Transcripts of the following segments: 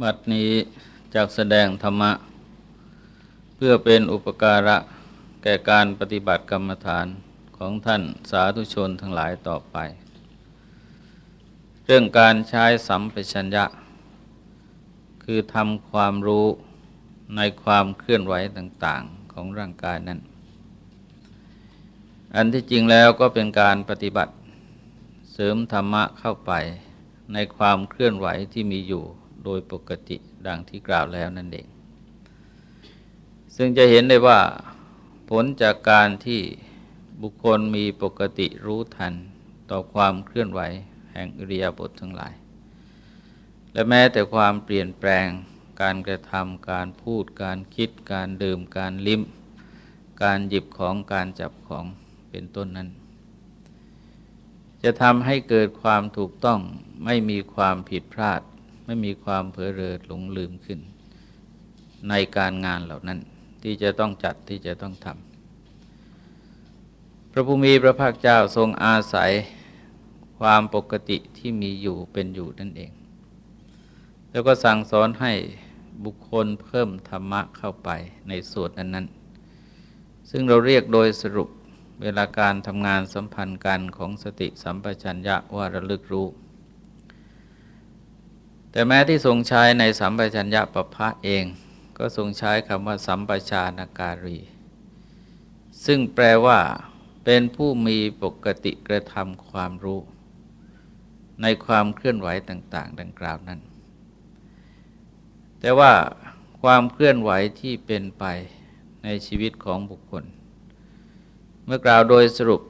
บัดนี้จากแสดงธรรมะ เพื่อเป็นอุปการะแก่การปฏิบัติกรรมฐานของท่านสาธุชนทั้งหลายต่อไป เรื่องการใช้สัมปชัญญะ คือทำความรู้ในความเคลื่อนไหวต่างๆของร่างกายนั้น อันที่จริงแล้วก็เป็นการปฏิบัติเสริมธรรมะเข้าไปในความเคลื่อนไหวที่มีอยู่ โดยปกติดังที่กล่าวแล้วนั่นเอง ซึ่งจะเห็นได้ว่า ผลจากการที่บุคคลมีปกติรู้ทันต่อความเคลื่อนไหวแห่งอริยบททั้งหลาย และแม้แต่ความเปลี่ยนแปลงการกระทำการพูดการคิดการดื่มการลิ้ม การหยิบของการจับของเป็นต้นนั้น จะทำให้เกิดความถูกต้องไม่มีความผิดพลาด ไม่มีความเผลอเรอหลงลืมขึ้น ในการงานเหล่านั้น ที่จะต้องจัดที่จะต้องทำพระภูมิพระภาคเจ้าทรงอาศัยความปกติที่มีอยู่เป็นอยู่นั่นเอง แล้วก็สั่งสอนให้บุคคลเพิ่มธรรมะเข้าไปในส่วนนั้นๆ ซึ่งเราเรียกโดยสรุปเวลาการทำงานสัมพันธ์กันของสติสัมปชัญญะว่าระลึกรู้ แต่แม้ที่ทรงใช้ในสัมปชัญญะปภะเอง ก็ทรงใช้คำว่าสัมปชานาการี ซึ่งแปลว่า เป็นผู้มีปกติกระทำความรู้ ในความเคลื่อนไหวต่าง ๆ ดังกล่าวนั้น แต่ว่าความเคลื่อนไหวที่เป็นไปในชีวิตของบุคคล เมื่อกล่าวโดยสรุป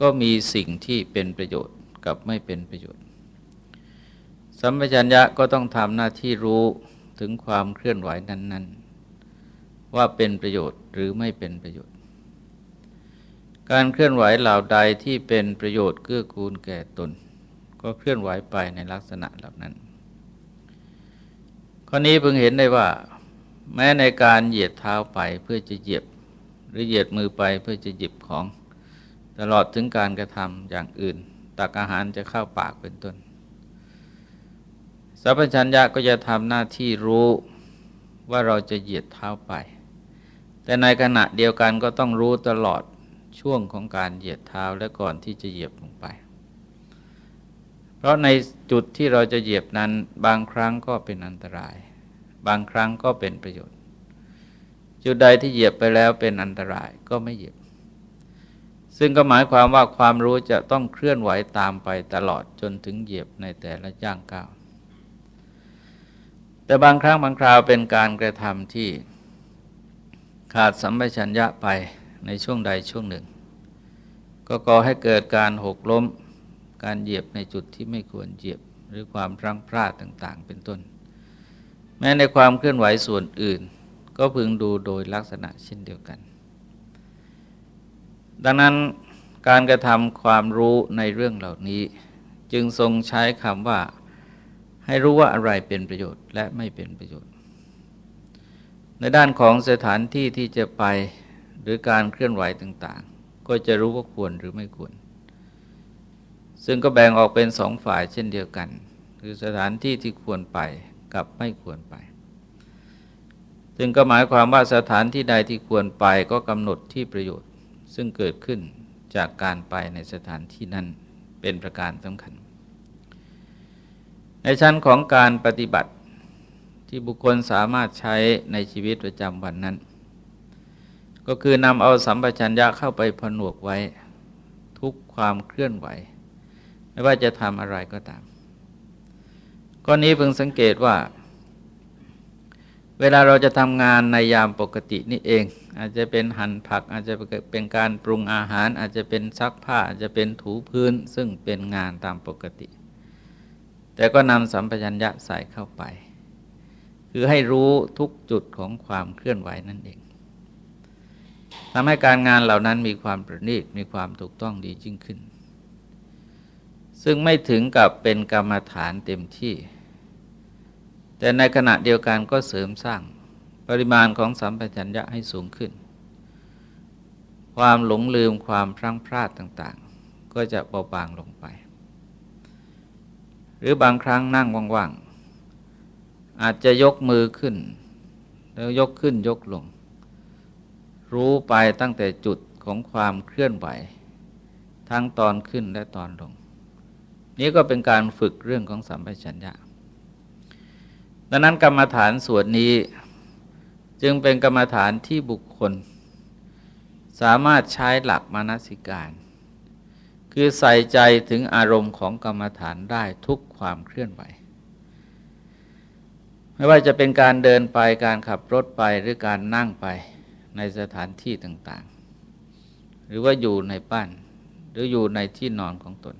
ก็มีสิ่งที่เป็นประโยชน์กับไม่เป็นประโยชน์ สัมปชัญญะก็ต้องทำหน้าที่รู้ถึงความเคลื่อนไหวนั้น ๆ ว่าเป็นประโยชน์หรือไม่เป็นประโยชน์ การเคลื่อนไหวเหล่าใดที่เป็นประโยชน์เกื้อกูลแก่ตน ก็เคลื่อนไหวไปในลักษณะเหล่านั้น ข้อนี้เพิ่งเห็นได้ว่า แม้ในการเหยียดเท้าไปเพื่อจะเหยียบ หรือเหยียดมือไปเพื่อจะหยิบของ ตลอดถึงการกระทำอย่างอื่น ตักอาหารจะเข้าปากเป็นต้น สัพพัญญะก็จะทำหน้าที่รู้ว่าเราจะเหยียดเท้าไป แต่ในขณะเดียวกันก็ต้องรู้ตลอดช่วงของการเหยียดเท้าและก่อนที่จะเหยียบลงไป เพราะในจุดที่เราจะเหยียบนั้นบางครั้งก็เป็นอันตราย บางครั้งก็เป็นประโยชน์ จุดใดที่เหยียบไปแล้วเป็นอันตรายก็ไม่เหยียบ ซึ่งก็หมายความว่าความรู้จะต้องเคลื่อนไหวตามไปตลอดจนถึงเหยียบในแต่ละย่างก้าว แต่บางครั้งบางคราวเป็นการกระทำที่ขาดสัมปชัญญะไปในช่วงใดช่วงหนึ่ง ก็ก่อให้เกิดการหกล้ม การเหยียบในจุดที่ไม่ควรเหยียบหรือความพลั้งพลาดต่างๆ เป็นต้น แม้ในความเคลื่อนไหวส่วนอื่น ก็พึงดูโดยลักษณะเช่นเดียวกัน ดังนั้นการกระทำความรู้ในเรื่องเหล่านี้ จึงทรงใช้คำว่า ให้รู้ว่าอะไรเป็นประโยชน์และไม่เป็นประโยชน์ ในด้านของสถานที่ที่จะไปหรือการเคลื่อนไหวต่าง ๆ ก็จะรู้ว่าควรหรือไม่ควร ซึ่งก็แบ่งออกเป็นสองฝ่ายเช่นเดียวกัน คือสถานที่ที่ควรไปกับไม่ควรไป ซึ่งก็หมายความว่าสถานที่ใดที่ควรไปก็กำหนดที่ประโยชน์ ซึ่งเกิดขึ้นจากการไปในสถานที่นั้นเป็นประการสำคัญ ในชั้นของการปฏิบัติที่บุคคลสามารถใช้ในชีวิตประจำวันนั้น ก็คือนำเอาสัมปชัญญะเข้าไปผนวกไว้ ทุกความเคลื่อนไหว ไม่ว่าจะทำอะไรก็ตามก้อนนี้เพิ่งสังเกตว่า เวลาเราจะทำงานในยามปกตินี่เอง อาจจะเป็นหั่นผัก อาจจะเป็นการปรุงอาหาร อาจจะเป็นซักผ้าอาจจะเป็นถูพื้น ซึ่งเป็นงานตามปกติ แต่ก็นำสัมปชัญญะใส่เข้าไป คือให้รู้ทุกจุดของความเคลื่อนไหวนั่นเองทำให้การงานเหล่านั้นมีความประณีตมีความถูกต้องดียิ่งขึ้น ซึ่งไม่ถึงกับเป็นกรรมฐานเต็มที่ แต่ในขณะเดียวกันก็เสริมสร้างปริมาณของสัมปชัญญะให้สูงขึ้น ความหลงลืมความพลั้งพลาดต่างๆ ก็จะเบาบางลงไป หรือบางครั้งนั่งว่างๆ อาจจะยกมือขึ้น แล้วยกขึ้นยกลง รู้ไปตั้งแต่จุดของความเคลื่อนไหว ทั้งตอนขึ้นและตอนลง นี้ก็เป็นการฝึกเรื่องของสัมปชัญญะดังนั้นกรรมฐานส่วนนี้จึงเป็นกรรมฐานที่บุคคล สามารถใช้หลักมานสิการ คือใส่ใจถึงอารมณ์ของกรรมฐานได้ทุกความเคลื่อนไหว ไม่ว่าจะเป็นการเดินไปการขับรถไปหรือการนั่งไปในสถานที่ต่างๆ หรือว่าอยู่ในบ้านหรืออยู่ในที่นอนของตน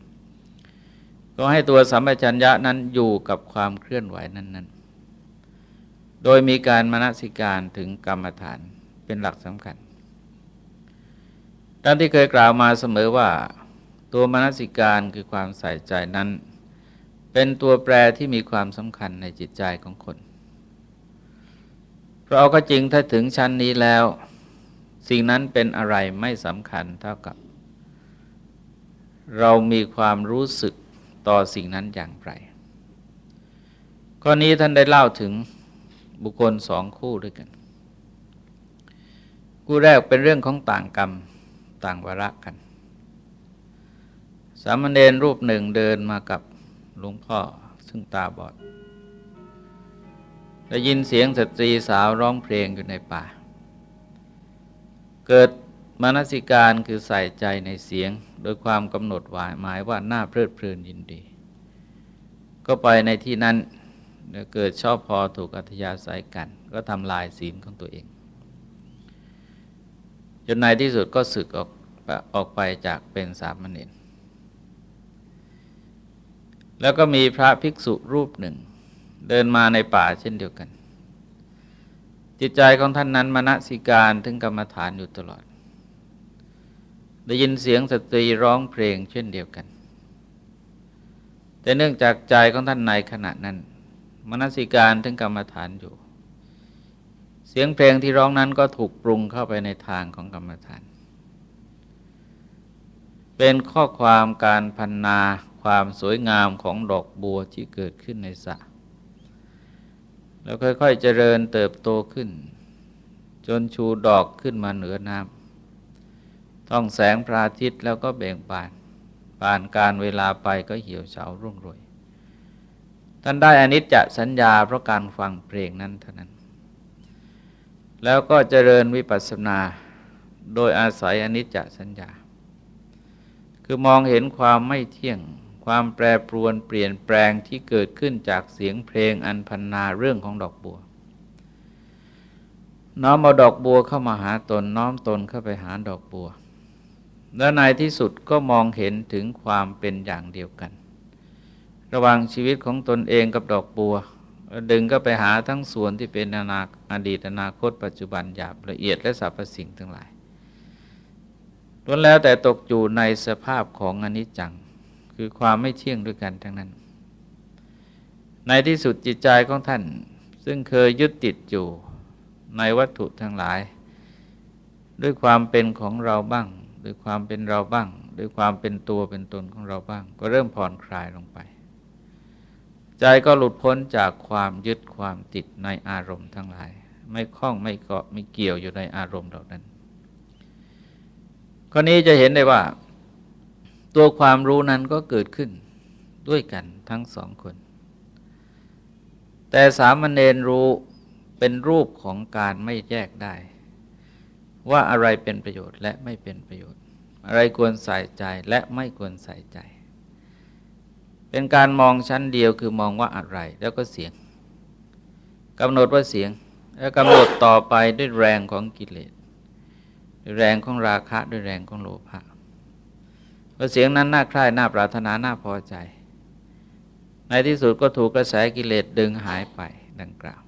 ก็ให้ตัวสัมปชัญญะนั้นอยู่กับความเคลื่อนไหวนั้นๆ โดยมีการมนสิการถึงกรรมฐานเป็นหลักสำคัญดังที่เคยกล่าวมาเสมอว่า ตัวมนสิการคือความใส่ใจนั้น เป็นตัวแปรที่มีความสำคัญในจิตใจของคน เพราะก็จริงถ้าถึงชั้นนี้แล้ว สิ่งนั้นเป็นอะไรไม่สำคัญเท่ากับ เรามีความรู้สึกต่อสิ่งนั้นอย่างไรข้อนี้ท่านได้เล่าถึงบุคคลสองคู่ด้วยกัน คู่แรกเป็นเรื่องของต่างกรรมต่างวาระกัน สามเณรรูปหนึ่งเดินมากับหลวงพ่อซึ่งตาบอด ได้ยินเสียงสตรีสาวร้องเพลงอยู่ในป่า เกิดมนสิการคือใส่ใจในเสียง โดยความกำหนดหมายว่าน่าเพลิดเพลินยินดี ก็ไปในที่นั้นเกิดชอบพอถูกอัธยาศัยกัน ก็ทำลายศีลของตัวเอง จนในที่สุดก็สึกออกออกไปจากเป็นสามเณร แล้วก็มีพระภิกษุรูปหนึ่ง เดินมาในป่าเช่นเดียวกัน จิตใจของท่านนั้นมณสิการถึงกรรมฐานอยู่ตลอด ได้ยินเสียงสตรีร้องเพลงเช่นเดียวกัน แต่เนื่องจากใจของท่านในขณะนั้นมนสิการถึงกรรมฐานอยู่ เสียงเพลงที่ร้องนั้นก็ถูกปรุงเข้าไปในทางของกรรมฐาน เป็นข้อความการพันนา ความสวยงามของดอกบัวที่เกิดขึ้นในสระแล้วค่อยๆเจริญเติบโตขึ้น จนชูดอกขึ้นมาเหนือน้ำต้องแสงพระอาทิตย์แล้วก็เบ่งบานผ่านการเวลาไปก็เหี่ยวเฉาร่วงโรยท่านได้อนิจจสัญญาเพราะการฟังเพลงนั้นเท่านั้น แล้วก็เจริญวิปัสสนาโดยอาศัยอนิจจสัญญา คือมองเห็นความไม่เที่ยง ความแปรปรวนเปลี่ยนแปลงที่เกิดขึ้นจากเสียงเพลงอันพันนาเรื่องของดอกบัว น้อมเอาดอกบัวเข้ามาหาตนน้อมตนเข้าไปหาดอกบัว และในที่สุดก็มองเห็นถึงความเป็นอย่างเดียวกัน ระหว่างชีวิตของตนเองกับดอกบัวดึงก็ไปหาทั้งส่วนที่เป็นอนาอดีตอนาคต ปัจจุบันหยาบละเอียดและสรรพสิ่งทั้งหลายล้วนแล้วแต่ตกอยู่ในสภาพของอนิจจัง คือความไม่เที่ยงด้วยกันทั้งนั้น ในที่สุดจิตใจของท่าน ซึ่งเคยยึดติดอยู่ในวัตถุทั้งหลาย ด้วยความเป็นของเราบ้าง ด้วยความเป็นเราบ้าง ด้วยความเป็นตัวเป็นตนของเราบ้าง ก็เริ่มผ่อนคลายลงไป ใจก็หลุดพ้นจากความยึดความติดในอารมณ์ทั้งหลาย ไม่คล้องไม่เกาะไม่เกี่ยวอยู่ในอารมณ์เหล่านั้นข้อนี้จะเห็นได้ว่า ตัวความรู้นั้นก็เกิดขึ้นด้วยกันทั้งสองคน แต่สามเณรรู้เป็นรูปของการไม่แยกได้ ว่าอะไรเป็นประโยชน์และไม่เป็นประโยชน์ อะไรควรใส่ใจและไม่ควรใส่ใจ เป็นการมองชั้นเดียวคือมองว่าอะไรแล้วก็เสียงกำหนดว่าเสียง แล้วกำหนดต่อไปด้วยแรงของกิเลสด้วยแรงของราคะด้วยแรงของโลภะ เสียงนั้นน่าใคร่น่าปรารถนาน่าพอใจ ในที่สุดก็ถูกกระแสกิเลสดึงหายไปดังกล่าว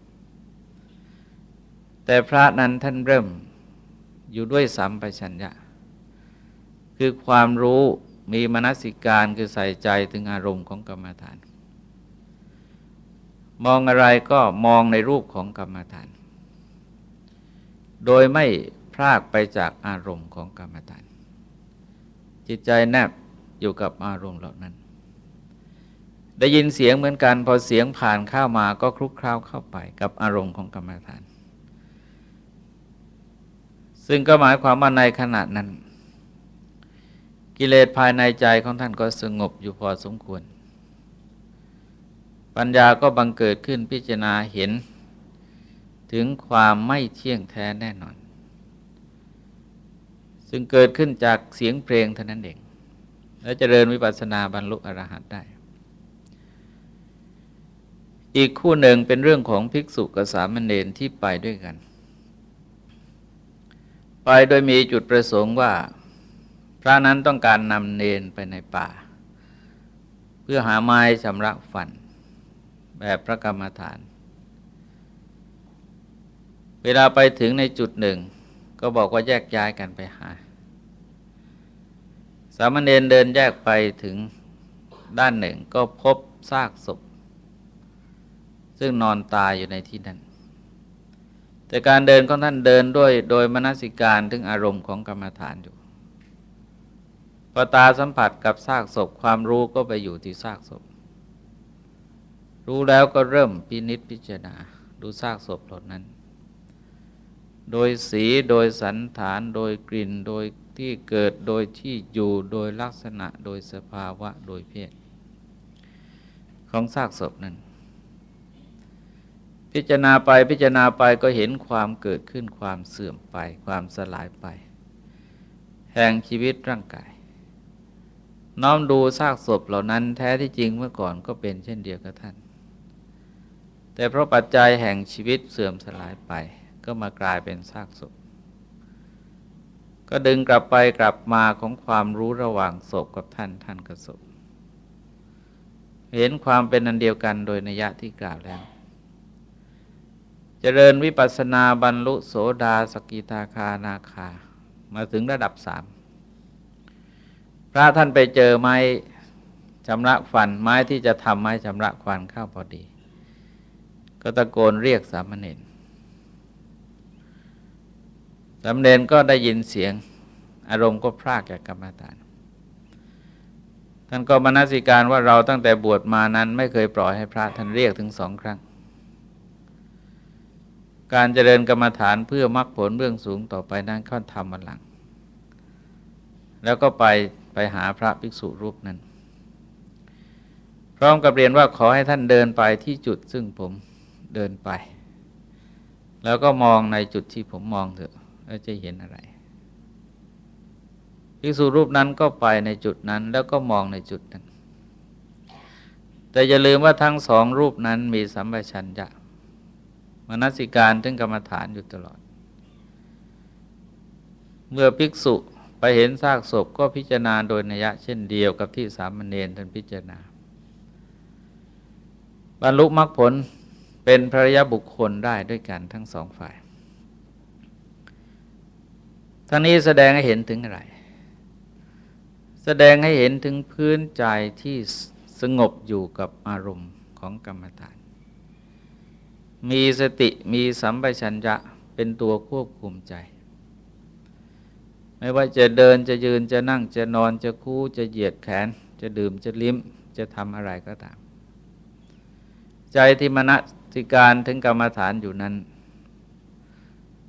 แต่พระนั้นท่านเริ่มอยู่ด้วยสัมปชัญญะ คือความรู้มีมนสิการคือใส่ใจถึงอารมณ์ของกรรมฐาน มองอะไรก็มองในรูปของกรรมฐาน โดยไม่พลากไปจากอารมณ์ของกรรมฐาน จิตใจแนบอยู่กับอารมณ์เหล่านั้น ได้ยินเสียงเหมือนกัน พอเสียงผ่านเข้ามาก็คลุกคล้าวเข้าไปกับอารมณ์ของกรรมฐาน ซึ่งก็หมายความว่าในขณะนั้น กิเลสภายในใจของท่านก็สงบอยู่พอสมควร ปัญญาก็บังเกิดขึ้นพิจารณาเห็น ถึงความไม่เที่ยงแท้แน่นอน ซึ่งเกิดขึ้นจากเสียงเพลงเท่านั้นเอง และเจริญวิปัสสนาบรรลุอรหัตได้ อีกคู่หนึ่งเป็นเรื่องของภิกษุกับสามเณรที่ไปด้วยกัน ไปโดยมีจุดประสงค์ว่า พระนั้นต้องการนำเนนไปในป่า เพื่อหาไม้ชำระฟัน แบบพระกรรมฐาน เวลาไปถึงในจุดหนึ่ง ก็บอกว่าแยกย้ายกันไปหา สามเณรเดินแยกไปถึงด้านหนึ่งก็พบซากศพ ซึ่งนอนตายอยู่ในที่นั้น แต่การเดินของท่านเดินด้วยโดยมนสิการถึงอารมณ์ของกรรมฐานอยู่พอตาสัมผัสกับซากศพความรู้ก็ไปอยู่ที่ซากศพ รู้แล้วก็เริ่มพินิษพิจารณาดูซากศพเหล่านั้น โดยสีโดยสันฐานโดยกลิ่นโดยที่เกิดโดยที่อยู่โดยลักษณะโดยสภาวะโดยเพศ ของซากศพนั้น พิจารณาไปพิจารณาไปก็เห็นความเกิดขึ้นความเสื่อมไป ความสลายไป แห่งชีวิตร่างกาย น้อมดูซากศพเหล่านั้นแท้ที่จริงเมื่อก่อนก็เป็นเช่นเดียวกับท่าน แต่เพราะปัจจัยแห่งชีวิตเสื่อมสลายไป ก็มากลายเป็นซากศพ ก็ดึงกลับไปกลับมาของความรู้ระหว่างศพกับท่านท่านกับศพ เห็นความเป็นอันเดียวกันโดยนัยะที่กล่าวแล้วจเจริญวิปัสนาบรรลุโสดาสกิทาคานาคา มาถึงระดับสามพระท่านไปเจอไม้ชำระฟันไม้ที่จะทำไม้ชำระฟันเข้าพอดี ก็ตะโกนเรียกสามเณร สามเณรก็ได้ยินเสียงอารมณ์ก็พรากจากกรรมฐาน ท่านก็มนสิการว่าเราตั้งแต่บวชมานั้นไม่เคยปล่อยให้พระท่านเรียกถึงสองครั้ง การเจริญกรรมฐานเพื่อมรรคผลเบื้องสูงต่อไปนั้นเขาทำมันหลัง แล้วก็ไปไปหาพระภิกษุรูปนั้น พร้อมกับเรียนว่าขอให้ท่านเดินไปที่จุดซึ่งผมเดินไป แล้วก็มองในจุดที่ผมมองเถอะ แล้วจะเห็นอะไรภิกษุรูปนั้นก็ไปในจุดนั้นแล้วก็มองในจุดนั้น แต่อย่าลืมว่าทั้งสองรูปนั้นมีสัมปชัญญะมนสิการถึงกรรมฐานอยู่ตลอด เมื่อภิกษุไปเห็นซากศพก็พิจารณาโดยนัยะเช่นเดียวกับที่สามเณรท่านพิจารณา บรรลุมรรคผลเป็นพระยะบุคคลได้ด้วยกันทั้งสองฝ่าย ทั้งนี้แสดงให้เห็นถึงอะไร แสดงให้เห็นถึงพื้นใจที่สงบอยู่กับอารมณ์ของกรรมฐาน มีสติมีสัมปชัญญะเป็นตัวควบคุมใจ ไม่ว่าจะเดินจะยืนจะนั่งจะนอนจะคู่จะเหยียดแขน จะดื่มจะลิ้มจะทำอะไรก็ตาม ใจที่มณสิการถึงกรรมฐานอยู่นั้น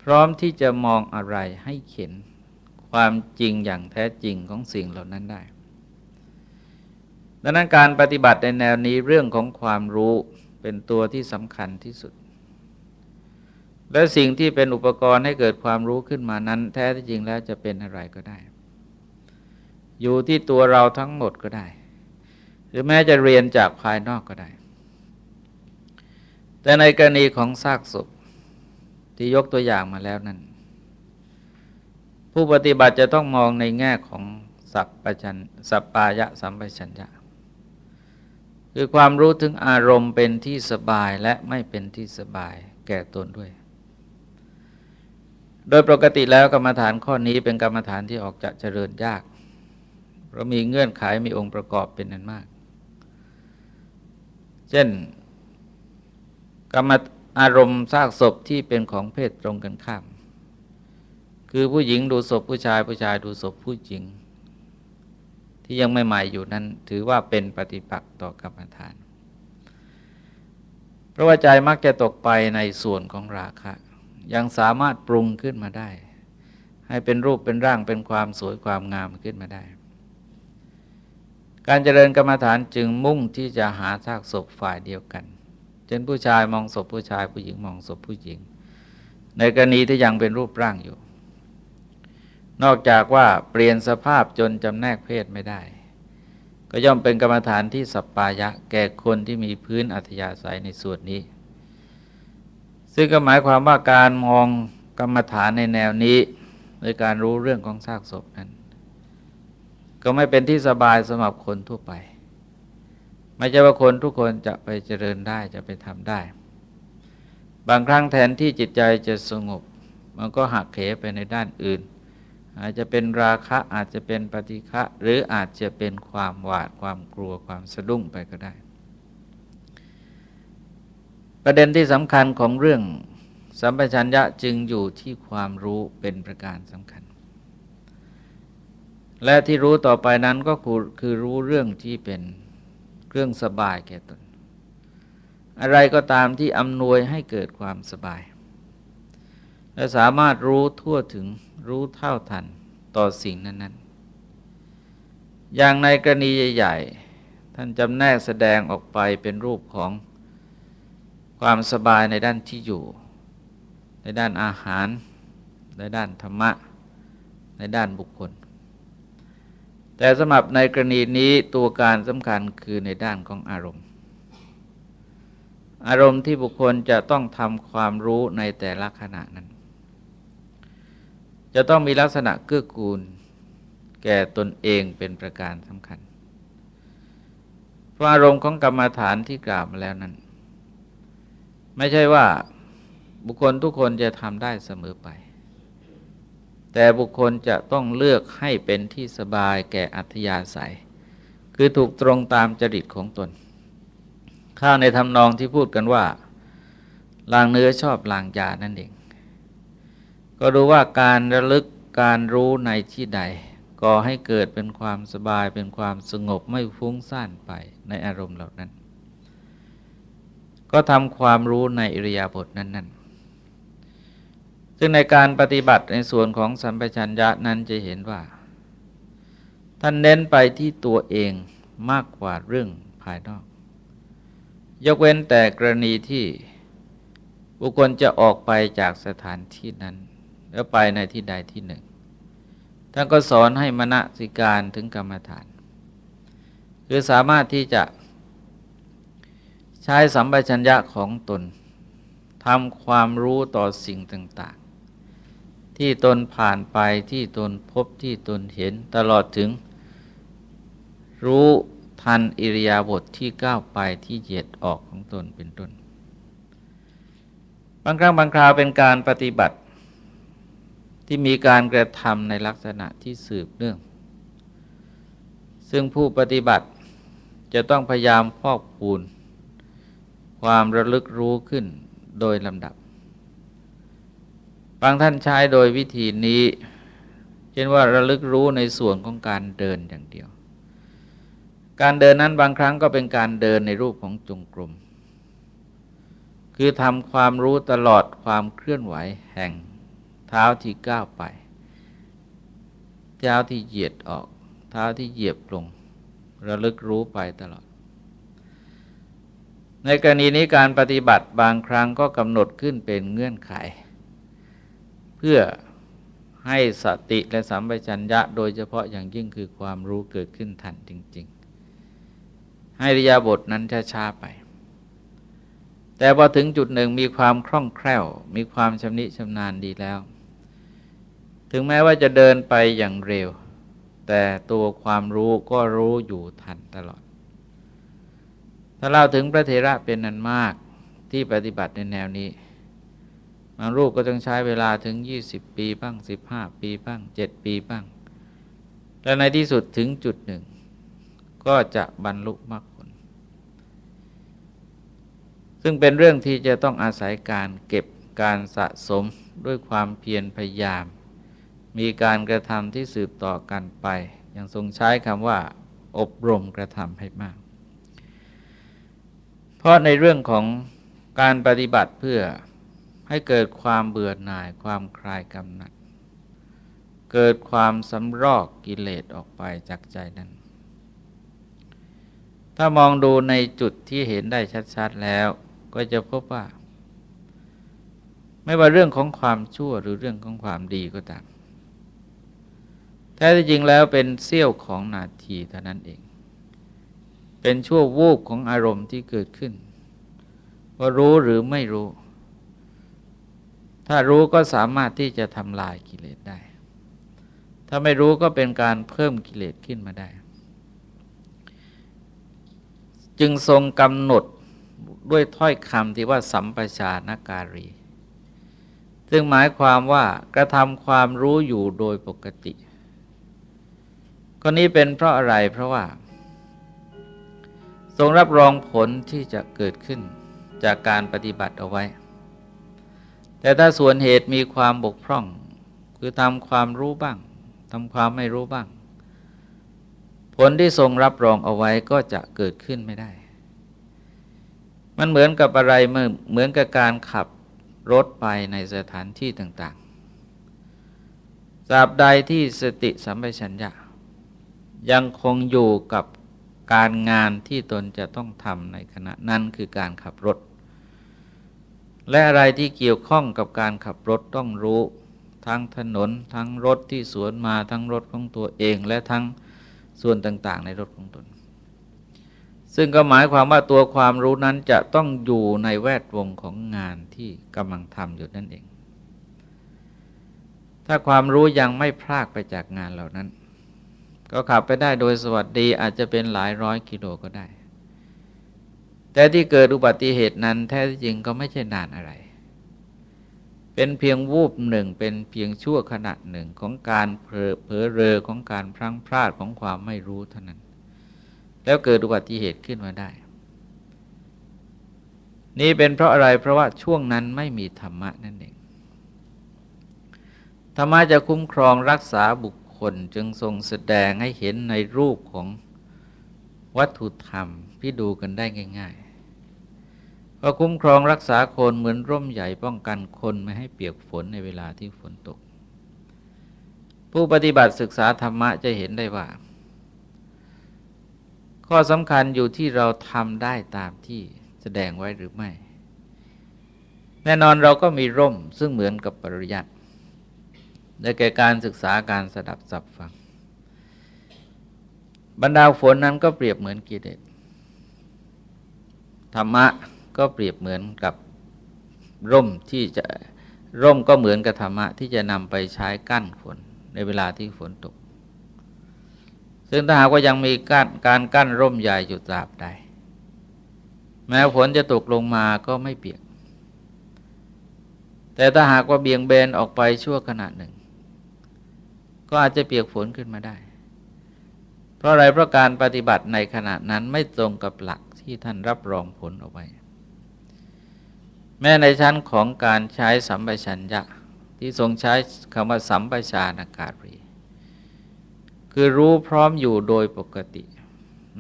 พร้อมที่จะมองอะไรให้เข็นความจริงอย่างแท้จริงของสิ่งเหล่านั้นได้ ดังนั้นการปฏิบัติในแนวนี้เรื่องของความรู้เป็นตัวที่สำคัญที่สุด และสิ่งที่เป็นอุปกรณ์ให้เกิดความรู้ขึ้นมานั้น แท้ที่จริงแล้วจะเป็นอะไรก็ได้ อยู่ที่ตัวเราทั้งหมดก็ได้ หรือแม้จะเรียนจากภายนอกก็ได้ แต่ในกรณีของซากศพ ที่ยกตัวอย่างมาแล้วนั้น ผู้ปฏิบัติจะต้องมองในแง่ของสัพปัญสัปปายะสัมปชัญญะ คือความรู้ถึงอารมณ์เป็นที่สบายและไม่เป็นที่สบายแก่ตนด้วย โดยปกติแล้วกรรมฐานข้อนี้เป็นกรรมฐานที่ออกจะเจริญยาก เพราะมีเงื่อนไขมีองค์ประกอบเป็นนั้นมาก เช่น กรรม อารมณ์ซากศพที่เป็นของเพศตรงกันข้าม คือผู้หญิงดูศพผู้ชายผู้ชายดูศพผู้หญิง ที่ยังไม่ใหม่อยู่นั้น ถือว่าเป็นปฏิปักษ์ต่อกรรมฐาน เพราะว่าใจมักจะตกไปในส่วนของราคะ ยังสามารถปรุงขึ้นมาได้ ให้เป็นรูปเป็นร่างเป็นความสวยความงามขึ้นมาได้ การเจริญกรรมฐานจึงมุ่งที่จะหาซากศพฝ่ายเดียวกัน เช่นผู้ชายมองศพผู้ชายผู้หญิงมองศพผู้หญิง ในกรณีที่ยังเป็นรูปร่างอยู่ นอกจากว่าเปลี่ยนสภาพจนจำแนกเพศไม่ได้ ก็ย่อมเป็นกรรมฐานที่สัปปายะ แก่คนที่มีพื้นอัธยาศัยในส่วนนี้ ซึ่งก็หมายความว่าการมองกรรมฐานในแนวนี้โดยการรู้เรื่องของซากศพนั้น ก็ไม่เป็นที่สบายสำหรับคนทั่วไป ไม่ใช่ว่าคนทุกคนจะไปเจริญได้จะไปทำได้ บางครั้งแทนที่จิตใจจะสงบ มันก็หักเหไปในด้านอื่น อาจจะเป็นราคะอาจจะเป็นปฏิฆะหรืออาจจะเป็นความหวาดความกลัวความสะดุ้งไปก็ได้ ประเด็นที่สำคัญของเรื่องสัมปชัญญะจึงอยู่ที่ความรู้เป็นประการสำคัญ และที่รู้ต่อไปนั้นก็คือรู้เรื่องที่เป็น เครื่องสบายแก่ตน อะไรก็ตามที่อำนวยให้เกิดความสบาย และสามารถรู้ทั่วถึงรู้เท่าทันต่อสิ่งนั้น ๆ อย่างในกรณีใหญ่ ๆ ท่านจำแนกแสดงออกไปเป็นรูปของความสบายในด้านที่อยู่ ในด้านอาหาร ในด้านธรรมะ ในด้านบุคคล แต่สำหรับในกรณีนี้ตัวการสำคัญคือในด้านของอารมณ์ อารมณ์ที่บุคคลจะต้องทำความรู้ในแต่ละขณะนั้น จะต้องมีลักษณะเกื้อกูล แก่ตนเองเป็นประการสำคัญเพราะอารมณ์ของกรรมฐานที่กล่าวมาแล้วนั้น ไม่ใช่ว่าบุคคลทุกคนจะทำได้เสมอไป แต่บุคคลจะต้องเลือกให้เป็นที่สบายแก่อัธยาศัย คือถูกตรงตามจริตของตน ข้าในทำนองที่พูดกันว่าลางเนื้อชอบลางยานั่นเอง ก็รู้ว่าการระลึกการรู้ในที่ใดก่อให้เกิดเป็นความสบายเป็นความสงบไม่ฟุ้งซ่านไปในอารมณ์เหล่านั้น ก็ทำความรู้ในอิริยาบถนั้นๆ ซึ่งในการปฏิบัติในส่วนของสัมปชัญญะนั้นจะเห็นว่า ท่านเน้นไปที่ตัวเองมากกว่าเรื่องภายนอก ยกเว้นแต่กรณีที่บุคคลจะออกไปจากสถานที่นั้น แล้วไปในที่ใดที่หนึ่ง ท่านก็สอนให้มณสิการถึงกรรมฐาน คือสามารถที่จะใช้สัมปชัญญะของตนทำความรู้ต่อสิ่งต่าง ที่ตนผ่านไปที่ตนพบที่ตนเห็นตลอดถึง รู้ทันอิริยาบถทที่ก้าวไปที่เหยียดออกของตนเป็นต้น บางครั้งบางคราวเป็นการปฏิบัติ ที่มีการกระทำในลักษณะที่สืบเนื่อง ซึ่งผู้ปฏิบัติจะต้องพยายามพอกพูน ความระลึกรู้ขึ้นโดยลำดับ บางท่านใช้โดยวิธีนี้เช่นว่าระลึกรู้ในส่วนของการเดินอย่างเดียว การเดินนั้นบางครั้งก็เป็นการเดินในรูปของจงกรมคือทำความรู้ตลอดความเคลื่อนไหวแห่งเท้าที่ก้าวไป เท้าที่เหยียดออก เท้าที่เหยียบลง ระลึกรู้ไปตลอด ในกรณีนี้การปฏิบัติบางครั้งก็กำหนดขึ้นเป็นเงื่อนไข เพื่อให้สติและสัมปชัญญะ โดยเฉพาะอย่างยิ่งคือความรู้เกิดขึ้นทันจริง ๆ ให้ริยาบทนั้นช้าๆไป แต่พอถึงจุดหนึ่งมีความคล่องแคล่ว มีความชำนิชำนาญดีแล้ว ถึงแม้ว่าจะเดินไปอย่างเร็ว แต่ตัวความรู้ก็รู้อยู่ทันตลอด ถ้าเล่าถึงพระเทระเป็นนันมากที่ปฏิบัติในแนวนี้ บางรูปก็ต้องใช้เวลาถึง 20 ปีบ้าง 15 ปีบ้าง 7 ปีบ้าง และในที่สุดถึงจุดหนึ่ง ก็จะบรรลุมรรคผล ซึ่งเป็นเรื่องที่จะต้องอาศัยการเก็บการสะสมด้วยความเพียรพยายาม มีการกระทำที่สืบต่อกันไป ยังทรงใช้คำว่า อบรมกระทำให้มาก เพราะในเรื่องของการปฏิบัติเพื่อ ให้เกิดความเบื่อหน่ายความคลายกำหนัด เกิดความสำรอกกิเลสออกไปจากใจนั้น ถ้ามองดูในจุดที่เห็นได้ชัดๆแล้ว ก็จะพบว่า ไม่ว่าเรื่องของความชั่วหรือเรื่องของความดีก็ตามแท้จริงแล้วเป็นเสี้ยวของนาทีเท่านั้นเอง เป็นชั่ววูบของอารมณ์ที่เกิดขึ้น ว่ารู้หรือไม่รู้ ถ้ารู้ก็สามารถที่จะทำลายกิเลสได้ ถ้าไม่รู้ก็เป็นการเพิ่มกิเลสขึ้นมาได้ จึงทรงกำหนดด้วยถ้อยคำที่ว่าสัมปชานการี ซึ่งหมายความว่ากระทำความรู้อยู่โดยปกติก็นี้เป็นเพราะอะไรเพราะว่า ทรงรับรองผลที่จะเกิดขึ้นจากการปฏิบัติเอาไว้ แต่ถ้าส่วนเหตุมีความบกพร่อง คือทำความรู้บ้างทำความไม่รู้บ้าง ผลที่ทรงรับรองเอาไว้ก็จะเกิดขึ้นไม่ได้ มันเหมือนกับอะไรเมื่อเหมือนกับการขับรถไปในสถานที่ต่างๆตราบใดที่สติสัมปชัญญะ ยังคงอยู่กับการงานที่ตนจะต้องทำในขณะนั้นคือการขับรถ และอะไรที่เกี่ยวข้องกับการขับรถต้องรู้ ทั้งถนนทั้งรถที่สวนมาทั้งรถของตัวเองและทั้งส่วนต่างๆ ในรถของตน ซึ่งก็หมายความว่าตัวความรู้นั้นจะต้องอยู่ในแวดวงของงานที่กำลังทำอยู่นั่นเอง ถ้าความรู้ยังไม่พลากไปจากงานเหล่านั้น ก็ขับไปได้โดยสวัสดีอาจจะเป็นหลายร้อยกิโลก็ได้ แต่ที่เกิดอุบัติเหตุนั้นแท้จริงก็ไม่ใช่นานอะไร เป็นเพียงวูบหนึ่งเป็นเพียงชั่วขณะหนึ่งของการเผลอเผลอเรอของการพลั้งพลาดของความไม่รู้เท่านั้น แล้วเกิดอุบัติเหตุขึ้นมาได้ นี่เป็นเพราะอะไรเพราะว่าช่วงนั้นไม่มีธรรมะนั่นเองธรรมะจะคุ้มครองรักษาบุคคลจึงทรงแสดงให้เห็นในรูปของ วัตถุธรรมที่ดูกันได้ง่ายๆก็คุ้มครองรักษาคนเหมือนร่มใหญ่ป้องกันคนไม่ให้เปียกฝนในเวลาที่ฝนตก ผู้ปฏิบัติศึกษาธรรมะจะเห็นได้ว่า ข้อสำคัญอยู่ที่เราทำได้ตามที่แสดงไว้หรือไม่ แน่นอนเราก็มีร่มซึ่งเหมือนกับปริยัติได้แก่การศึกษาการสดับสับฟัง บรรดาฝนนั้นก็เปรียบเหมือนกิเลสธรรมะก็เปรียบเหมือนกับร่มที่จะร่มก็เหมือนกับธรรมะที่จะนำไปใช้กั้นฝนในเวลาที่ฝนตก ซึ่งถ้าหากว่ายังมีการการกั้นร่มใหญ่อยู่ตราบใด แม้ฝนจะตกลงมาก็ไม่เปียก แต่ถ้าหากว่าเบี่ยงเบนออกไปชั่วขณะหนึ่ง ก็อาจจะเปียกฝนขึ้นมาได้ เพราะอะไรเพราะการปฏิบัติในขณะนั้นไม่ตรงกับหลักที่ท่านรับรองผลเอาไว้ แม้ในชั้นของการใช้สัมปชัญญะที่ทรงใช้คำว่าสัมปชานากาลีคือรู้พร้อมอยู่โดยปกติ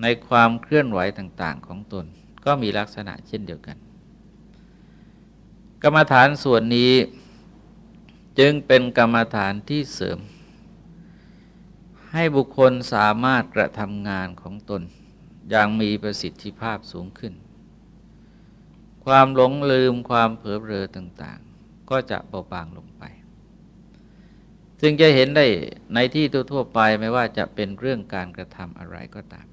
ในความเคลื่อนไหวต่าง ๆ ของตน ก็มีลักษณะเช่นเดียวกัน กรรมฐานส่วนนี้จึงเป็นกรรมฐานที่เสริม ให้บุคคลสามารถกระทำงานของตน อย่างมีประสิทธิภาพสูงขึ้น ความหลงลืมความเผลอเรอต่างๆ ก็จะเบาบางลงไป ซึ่งจะเห็นได้ในที่ทั่วไปไม่ว่าจะเป็นเรื่องการกระทำอะไรก็ตาม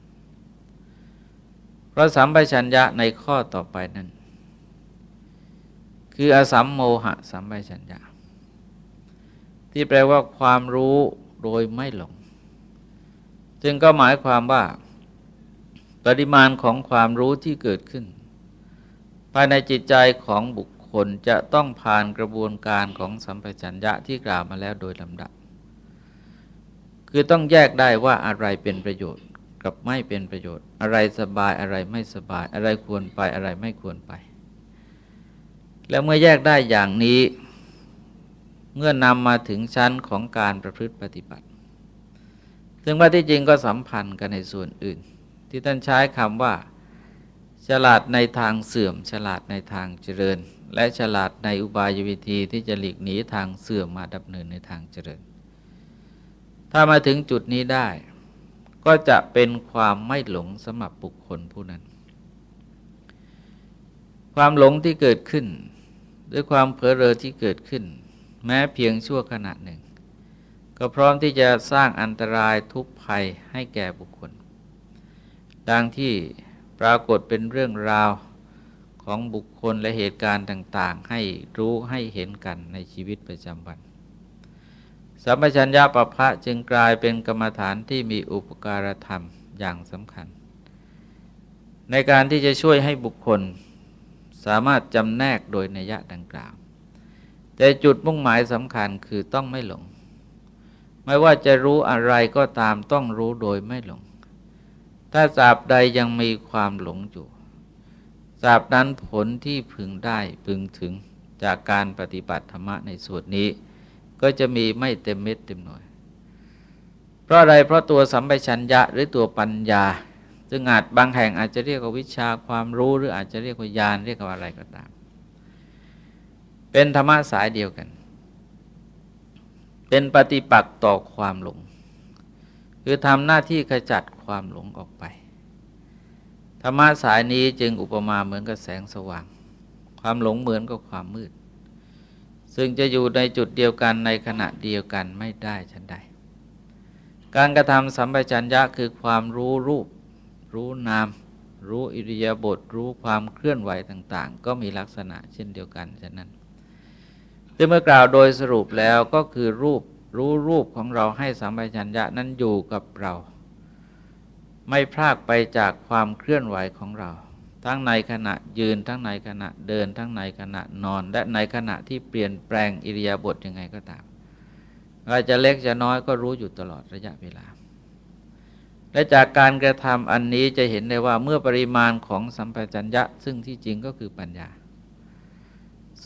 เพราะสัมปชัญญะในข้อต่อไปนั้น คืออสัมโมหะสัมปชัญญะที่แปลว่าความรู้โดยไม่หลง จึงก็หมายความว่า ปริมาณของความรู้ที่เกิดขึ้น ภายในจิตใจของบุคคลจะต้องผ่านกระบวนการของสัมปชัญญะที่กล่าวมาแล้วโดยลำดับ คือต้องแยกได้ว่าอะไรเป็นประโยชน์กับไม่เป็นประโยชน์ อะไรสบายอะไรไม่สบาย อะไรควรไปอะไรไม่ควรไป แล้วเมื่อแยกได้อย่างนี้เมื่อนำมาถึงชั้นของการประพฤติปฏิบัติ ซึ่งว่าที่จริงก็สัมพันธ์กันในส่วนอื่น ที่ท่านใช้คำว่า ฉลาดในทางเสื่อม ฉลาดในทางเจริญ และฉลาดในอุบายวิธีที่จะหลีกหนีทางเสื่อมมาดับเนินในทางเจริญ ถ้ามาถึงจุดนี้ได้ ก็จะเป็นความไม่หลงสำหรับบุคคลผู้นั้น ความหลงที่เกิดขึ้น ด้วยความเผลอเรอที่เกิดขึ้น แม้เพียงชั่วขณะหนึ่ง ก็พร้อมที่จะสร้างอันตรายทุกภัยให้แก่บุคคล ดังที่ปรากฏเป็นเรื่องราวของบุคคลและเหตุการณ์ต่าง ๆ ให้รู้ให้เห็นกันในชีวิตประจำวัน สัมปชัญญะปะพะจึงกลายเป็นกรรมฐานที่มีอุปการธรรมอย่างสำคัญ ในการที่จะช่วยให้บุคคลสามารถจำแนกโดยนัยยะดังกล่าว แต่จุดมุ่งหมายสำคัญคือต้องไม่หลง ไม่ว่าจะรู้อะไรก็ตามต้องรู้โดยไม่หลง ถ้าสาบใดยังมีความหลงอยู่สาบนั้นผลที่พึงได้พึงถึงจากการปฏิบัติธรรมะในส่วนนี้ ก็จะมีไม่เต็มเม็ดเต็มหน่วย เพราะอะไรเพราะตัวสัมปชัญญะหรือตัวปัญญา ซึ่งอาจบางแห่งอาจจะเรียกว่าวิชาความรู้หรืออาจจะเรียกว่าญาณเรียกว่าอะไรก็ตาม เป็นธรรมะสายเดียวกัน เป็นปฏิปักษ์ต่อความหลง คือทำหน้าที่ขจัดความหลงออกไป ธรรมะสายนี้จึงอุปมาเหมือนกับแสงสว่าง ความหลงเหมือนกับความมืด ซึ่งจะอยู่ในจุดเดียวกันในขณะเดียวกันไม่ได้ฉันใด การกระทำสัมปชัญญะคือความรู้รูป รู้นาม รู้อิริยาบถรู้ความเคลื่อนไหวต่าง ๆ ก็มีลักษณะเช่นเดียวกันฉะนั้น ซึ่งเมื่อกล่าวโดยสรุปแล้วก็คือรูปรู้รูปของเราให้สัมปชัญญะนั้นอยู่กับเรา ไม่พลากไปจากความเคลื่อนไหวของเรา ทั้งในขณะยืนทั้งในขณะเดิน ทั้งในขณะนอน และในขณะที่เปลี่ยนแปลงอิริยาบถยังไงก็ตามอาจจะเล็กจะน้อยก็รู้อยู่ตลอดระยะเวลา และจากการกระทำอันนี้จะเห็นได้ว่าเมื่อปริมาณของสัมปชัญญะ ซึ่งที่จริงก็คือปัญญา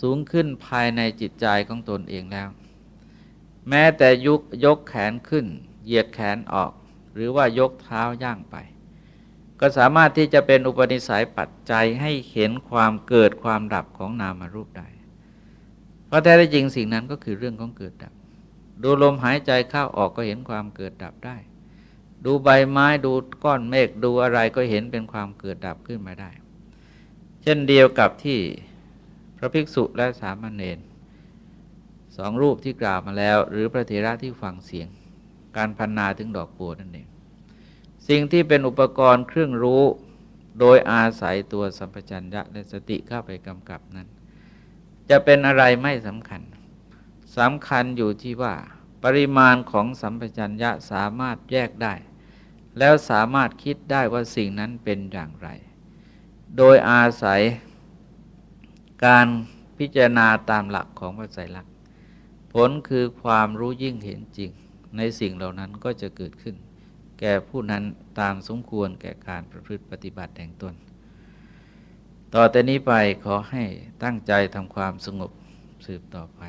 สูงขึ้นภายในจิตใจของตนเองแล้ว แม้แต่ยุกยกแขนขึ้น เหยียดแขนออก หรือว่ายกเท้าย่างไป ก็สามารถที่จะเป็นอุปนิสัยปัจจัยให้เห็นความเกิดความดับของนามารูปได้ เพราะแท้จริงสิ่งนั้นก็คือเรื่องของเกิดดับ ดูลมหายใจเข้าออกก็เห็นความเกิดดับได้ ดูใบไม้ดูก้อนเมฆดูอะไรก็เห็นเป็นความเกิดดับขึ้นมาได้ เช่นเดียวกับที่ พระภิกษุและสามเณรสองรูปที่กล่าวมาแล้ว หรือพระเถระที่ฟังเสียง การพันนาถึงดอกบัวนั่นเองสิ่งที่เป็นอุปกรณ์เครื่องรู้โดยอาศัยตัวสัมปชัญญะและสติเข้าไปกำกับนั้น จะเป็นอะไรไม่สำคัญสำคัญอยู่ที่ว่า ปริมาณของสัมปชัญญะสามารถแยกได้ แล้วสามารถคิดได้ว่าสิ่งนั้นเป็นอย่างไร โดยอาศัย การพิจารณาตามหลักของพระไตรลักษณ์ผลคือความรู้ยิ่งเห็นจริง ในสิ่งเหล่านั้นก็จะเกิดขึ้น แก่ผู้นั้นตามสมควรแก่การประพฤติปฏิบัติแห่งตน ต่อแต่นี้ไปขอให้ตั้งใจทำความสงบสืบต่อไป